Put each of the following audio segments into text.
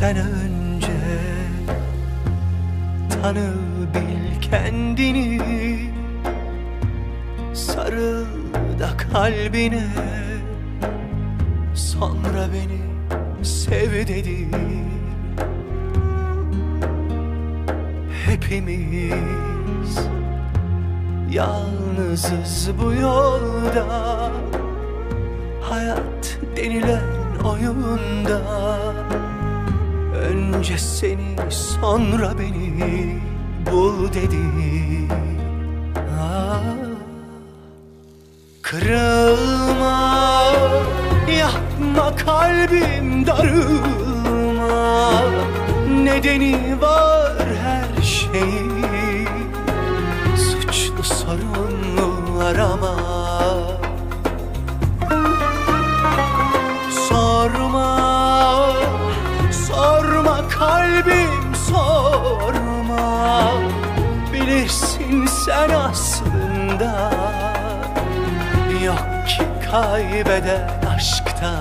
Sen önce Tanı bil kendini. Sarıl da kalbine Sonra beni sev dedi. Hepimiz Yalnızız bu yolda. Hayat denilen oyunda Önce seni sonra beni bul dedi. Kırılma yapma kalbim darılma. Nedeni var her şeyin. Suçlu sorumlu arama kalbim sorma Bilirsin sen aslında. Yok ki kaybeden aşkta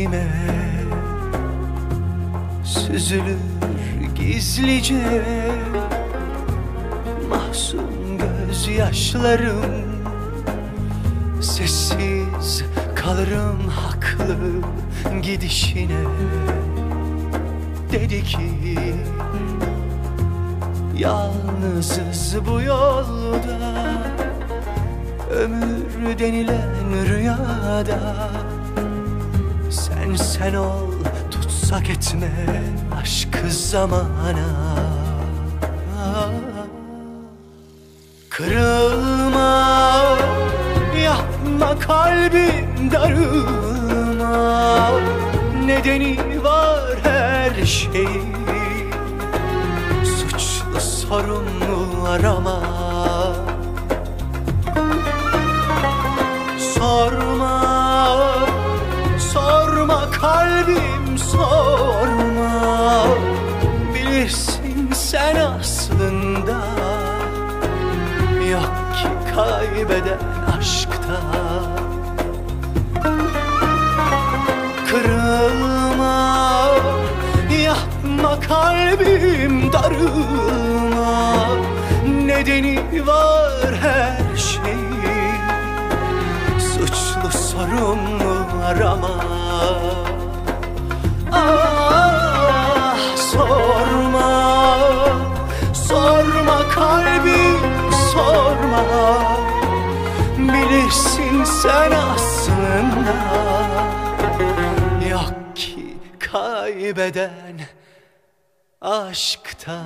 içime süzülür gizlice. Mahzun gözyaşlarım Sessiz kalırım haklı gidişine. Dedi ki Yalnızız bu yolda Ömür denilen rüyada sen sen ol tutsak etme aşkı zamana. Kırılma yapma kalbim darılma. Nedeni var her şeyin. Suçlu sorumlu arama kalbim sorma. Bilirsin sen aslında. Yok ki kaybeden aşkta. Kırılma Yapma kalbim darılma. Nedeni var her şeyin. Suçlu sorumlu arama Bilirsin sen aslında. Yok ki kaybeden aşkta